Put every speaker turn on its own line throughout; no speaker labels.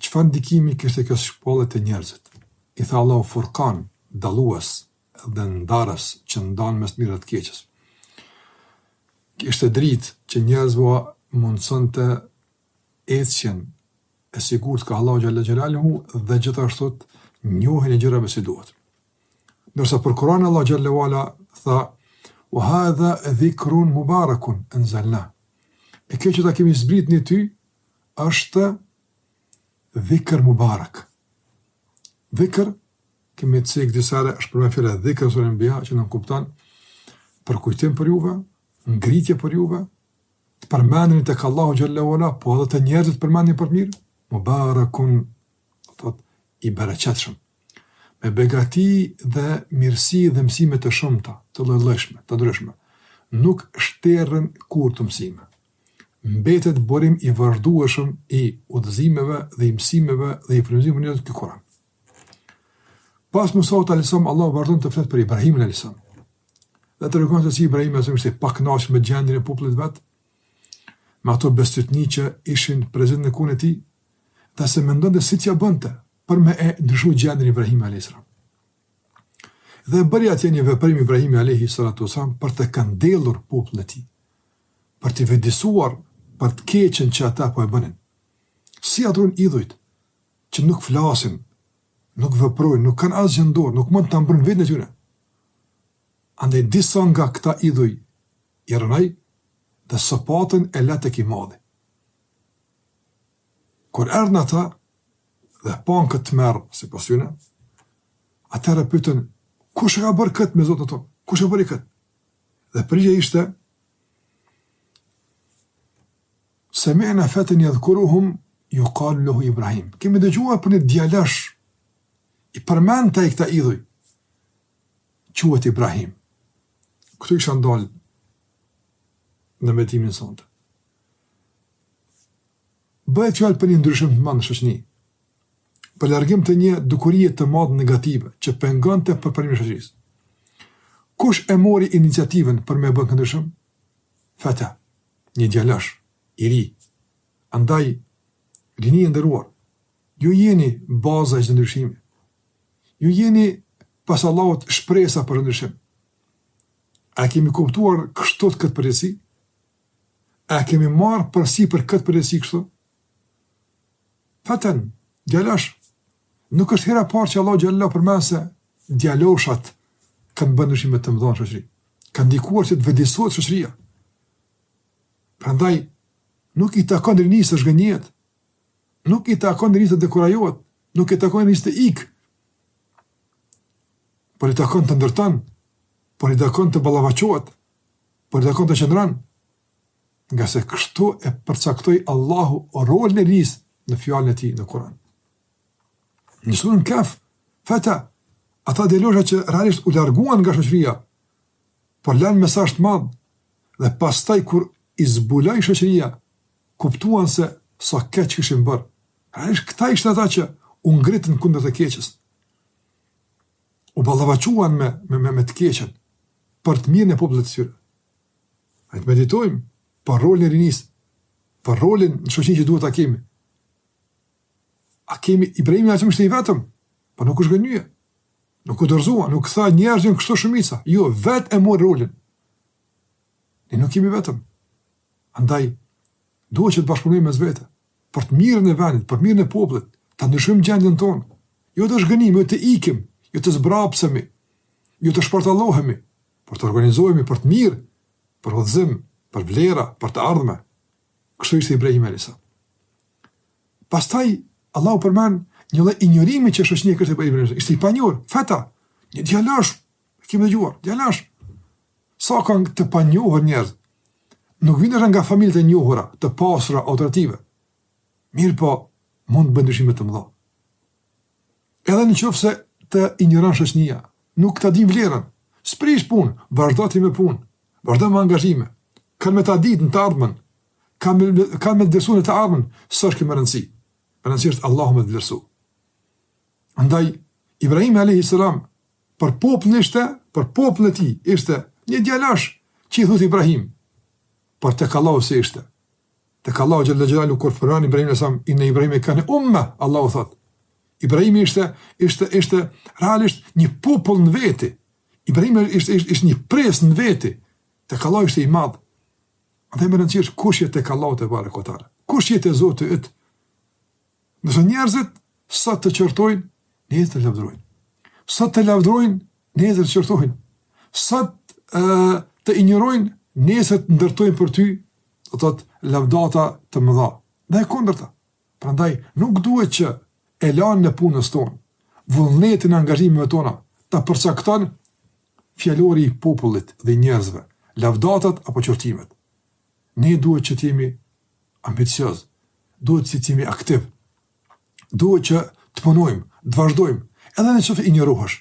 Çfarë ndikimi kishte kjo shpallje te njerëzit? I tha Allahu Furqan, dallues dhe ndarës që ndan mes mirë dhe të keqes. Ishte dritë që njerëzve u mundësonte ecjen e sigurt ka Allahu xhalla xhelaluhu dhe gjithashtu njohjen e gjërave si duhet. Ndërsa për Kur'an Allahu xhalla wa ala tha wa hadha dhikrun mubarakun anzalna. E kjo që ta kemi zbrit ne ty është dhikr mubarak. Dhikr, kemi cek disa herë, është përmend fjala dhikr suren Enbija, që nënkupton përkujtim për juve, ngritje për juve, të përmendeni tek Allahu xhalla wa ala, po edhe të njerëzit të përmendeni për të mirë, mubarakun, thotë, i bereqetshëm. Me begati dhe mirësi dhe mësime të shumta, të llojllojshme, të ndryshme, nuk shterin kurrë këto mësime. Mbetet burim i vazhdueshëm i udhëzimeve dhe i mësimeve dhe i frymëzimit për njerëzit ky Kur'an. Pas Musait alayhisalam Allahu vazhdon të flet për Ibrahimin alayhisalam. Dhe tregon se si Ibrahim alayhisalam ishte i pakënaqur me gjendjen e popullit të vet, me ato bestytni që ishin prezent në kohën e tij, dhe se mendonte si t'ia bënte për me e ndryshu gjendjen Ibrahimi alayhisalam. Dhe bëri atë një veprim Ibrahim alayhisalam për të këndellur popullin e tij. për t'i vetëdijësuar për të keqen që ata po e bënin. Si adhurojnë idhujt që nuk flasin, nuk veprojnë, nuk kanë asgjë në dorë, nuk mund ta mbrojnë veten e tyre. Andaj disa nga këta idhuj i rrënoi dhe sopatën e la tek i madhi. Kur erdhën ata dhe panë këtë tmerr, sipas tyre, atëherë pyetën, kush e ka bërë këtë me zotat tanë? Kush e bëri këtë? Dhe përgjigja ishte Sami'na fatan yadhkuruhum yuqalu lahu Ibrahim. Kemi dëgjuar për një djalosh i përmend ai këta idhuj. Quhet Ibrahim. Këtu isha ndal në meditimin sonte. Bëhet fjalë për një ndryshim të madh në shoqni. për largim të një dukurie të madh negative që pengonte përmirësimin e shoqërisë. Kush e mori iniciativën për me bë këtë ndryshim? Feta, një djalosh, i ri. Andaj, rini e nderuar, ju jeni baza e çdo ndryshimi. Ju jeni pas Allahut shpresa për ndryshim. A e kemi kuptuar kështu këtë përgjegjësi? A e kemi marrë përsipër këtë përgjegjësi kështu? Feten, djalosh, nuk është hera parë që Allahu xhelle përmend se djaloshat kanë bënë ndryshime të mëdha në shoqëri. Kanë ndikuar që të vetëdijesohet shoqëria. Prandaj, nuk i takon rinisë të zhgënjehet, nuk i takon rinisë të dekurajohet, nuk i takon rinisë të ikë, por i takon të ndërton, por i takon të ballafaqohet, por i takon të qëndron, Ngase kështu e përcaktoi Allahu rolin e rinisë në fjalën e tij në Kur'an. Në suren Kehf, feta ata djelmosha që realisht u larguan nga shoqëria, por lanë mesazh të madh dhe pastaj kur i zbuloi shoqëria, kuptuan se sa keq kishin bërë. Realisht këta ishin ata që u ngritën kundër të keqës. U ballafaquan me me me, me të keqën për të mirën e popullit të tyre. Hajde të meditojmë për rolin e rinisë, për rolin në shoqëri që duhet ta kemi. E kemi Ibrahimin a.s. ishte i vetëm, po nuk u zhgënjye. Nuk u dorëzua, nuk tha njerëz janë kështu shumica. Jo, vetë e mori rolin. Ne nuk jemi vetëm. Andaj duhet që të bashkëpunojmë mes vete për të mirën e vendit, për të mirën e popullit, ta ndryshojmë gjendjen tonë. Jo të zhgënjehemi, jo të ikim, jo të zbrapsemi, jo të shpartallohemi, por të organizohemi për të mirë, për udhëzim, për vlera, për të ardhme. Kështu ishte Ibrahimi a.s. Pastaj, Allahu përmend një lloj injorimi që shoqnia e kishte për Ibrahimin a.s. Ishte i panjohur, feta, një djalosh, e kemi dëgjuar, djalosh. Sa kanë të panjohur njerëz, nuk vijnë nga familjet e njohura, të pasura, autoritative. Mirëpo, mund të bëjnë ndryshime të mëdha. Edhe në qoftë se të injoron shoqënia, nuk ta din vlerën, s'prish punë, vazhdo ti me punë, vazhdo me angazhime. Kanë me ta ditë në të ardhmen, kanë me, kanë me të vlerësu në të ardhmen, s'është kjo me rëndësi. Me rëndësi është Allahu me të vlerësu. Andaj, Ibrahim a.s. për popullin ishte, për popullin e tij ishte një djalosh që i thuhet Ibrahim, por tek Allahu s'ishte. Tek Allahu xhelle xhelaluhu kur fërën Ibrahim alejhis inne Ibrahime kane umme, Allahu thotë. Ibrahim ishte ishte ishte realisht një popull në veti. Ibrahim ishte ishte, ishte një prijës në veti. Tek Allahu ishte i madh. Andaj me rëndësi është kush je tek Allahu tebareke ve teala. Kush je te Zoti yt? Nëse njerëzit sot të qortojnë, nesër të lavdërojnë. Sot të lavdërojnë, nesër të qortojnë. Sot e, të injorojnë, nesër të ndërtojnë për ty, do të thotë lavdata të mëdha. Dhe e kundërta. Prandaj nuk duhet që elanin e punës tonë, vullnetin e angazhimeve tona, ta përcakton fjalori i popullit dhe njerëzve, lavdatat apo qortimet. Ne duhet që të jemi ambicioz, duhet që të jemi aktivë, duhet që të punojmë, të vazhdojmë, edhe në qoftë injorohesh,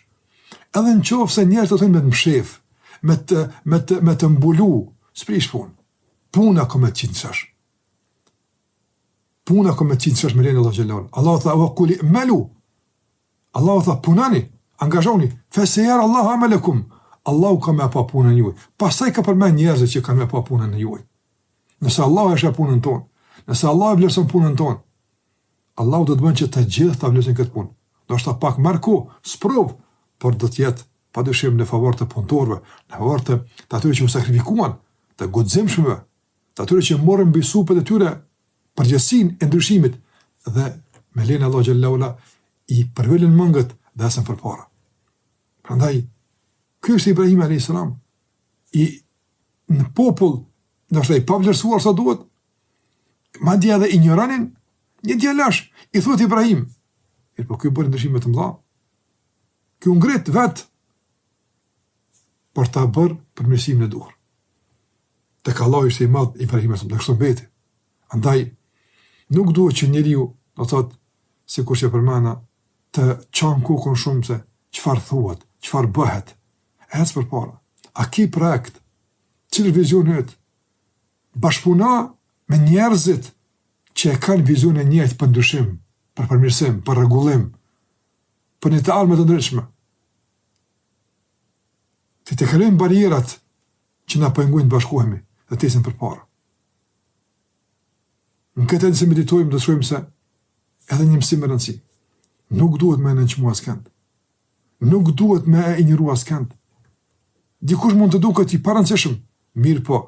edhe në qoftë se njerëzit me të mshef, me të, me të, me të mbulu, s'prish punë, puna ku me të qinë qësh, puna ku me të qinë qësh, me lejen e Allahut Xhelle, Allahu tha ve kuli'melu, Allahu tha punoni, angazhohuni, fesejerallahu amelekum, Allahu ka me pa punën juaj, pastaj ka përmend njerëzit që kanë me pa punën juaj, Nëse Allahu e sheh punën tonë, nëse Allahu e vlerëson punën tonë, Allahu do të bën që të gjithë ta vlerësojnë këtë punë. Ndoshta pak merr kohë, sprovë, por do të jetë pa dyshim në favor të punëtorëve, në favor të të atyre që u sakrifikuan, të guximshmëve, të atyre që morën mbi supet e tyre përgjegjësinë e ndryshimit dhe me lejen e Allahut Xhelle ve Ala i përvjelin mëngët dhe ecin përpara. Prandaj, ky është Ibrahim A.S. i në popull, ndoshta i pavlerësuar sa duhet, madje edhe e injoronin, një djalosh, i thuhet Ibrahim, mirëpo ky bëri ndryshime të mëdha, ky u ngrit vetë, për ta bërë përmirësimin e duhur. Tek Allahu ishte i madh, Ibrahimi A.S., dhe kështu mbeti. Andaj, nuk duhet që njeriu, do të thotë, sikurse përmenda, të çan kokën shumë se, çfarë thuhet, çfarë bëhet, Ec përpara. A ki projekt? Cili vizioni yt? Bashkëpuno me njerëzit që e kanë vizionin e njëjtë për ndryshim, për përmirësim, për rregullim, për një të ardhme të ndritshme. T'i tejkalojmë barrierat që na pengojnë të bashkohemi dhe të ecim përpara. Në këtë nëse meditojmë do shohim se edhe një mësim me rëndësi. Nuk duhet me nënçmu askënd. Nuk duhet me injoru askënd. Dikush mund të duket i parëndësishëm, mirëpo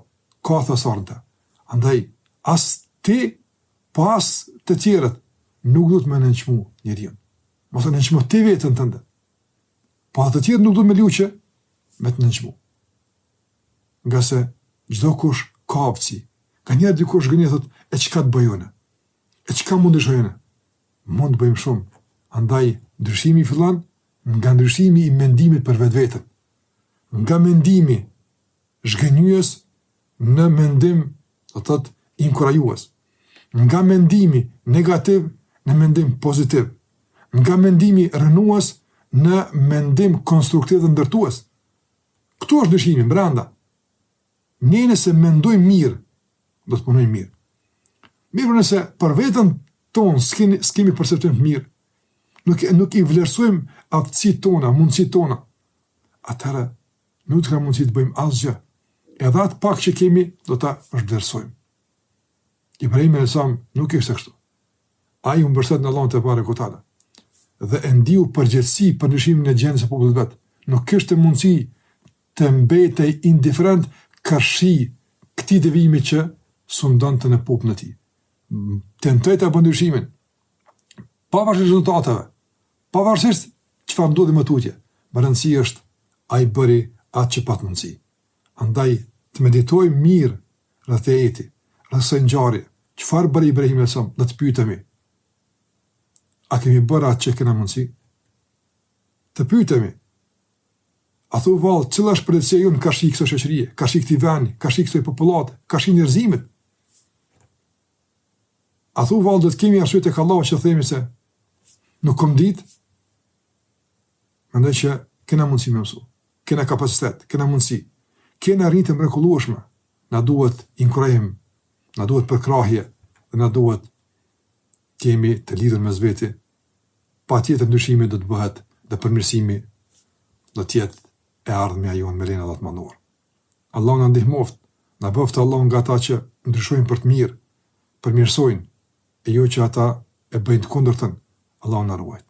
ka thesar në të. Andaj, as ti, po as të tjerët nuk duhet me nënçmu njeriun. Mos e nënçmo ti veten tande. Po as të tjerët nuk duhet me leju që me të nënçmu. Ngase çdokush ka opci. Nganjëherë dikush zhgënjehet thotë, e çka të bëj unë? E çka mund ndryshoj unë? Mund të bëjmë shumë. Andaj, ndryshimi fillon nga ndryshimi i mendimit për vetveten. Nga mendimi zhgënjues në mendim, do të thotë, inkurajues. Nga mendimi negativ në mendim pozitiv. Nga mendimi rrënues në mendim konstruktiv dhe ndërtues. Këtu është ndryshimi mbranda. Ne nëse mendojmë mirë, do të punojmë mirë. Mirëpo nëse për vetën tonë s'kemi, s'kemi perceptim të mirë, nuk, nuk i vlerësojmë aftësitë tona, mundësitë tona, atëherë nuk do të kemi mundësi të bëjmë asgjë. Edhe atë pak që kemi, do ta zhvlerësojmë. Ibrahimi alejhi selam nuk ishte kështu. Ai në Allahun të pare këtale. Dhe e ndiu përgjegjësi për ndryshimin e gjendjes e popullit të vet. Nuk kishte mundësi të mbetej indiferent karshi këtij devijimi që sundonte në popullin e tij. Tentoi ta bënte ndryshimin, pavarësisht rezultateve, pavarësisht çfarë ndodhi më tutje, me rëndësi është ai bëri atë që pat mundësi. Andaj, të meditojmë mirë rreth jetës së tij, rreth kësaj ngjarje, çfarë bëri Ibrahimi alejhi selam, dhe të pyetemi, a kemi bërë atë që kena mundësi? Të pyetemi, A thu vallë cila është përgjegjësia jonë karshi kësaj shoqërie, karshi këtij vendi, karshi kësaj popullate, karshi njerëzimit? A thu vallë do të kemi arsye tek Allahu që të themi se nuk kom ditë? Mendoj që kena mundësi me mësu, kena kapacitet, kena mundësi, kena rini të mrekullueshme, na duhet inkurajim, na duhet përkrahje dhe na duhet të jemi të lidhur mes veti Patjetër ndryshimi do të bëhet dhe përmirësimi do të jetë e ardhmja jonë me lejen e Allahut Madhor. Allahu na ndihmoftë, na bëftë Allahu nga ata që ndryshojnë për të mirë, përmirësojnë, e jo që ata e bëjnë të kundërtën, Allahu na ruajtë.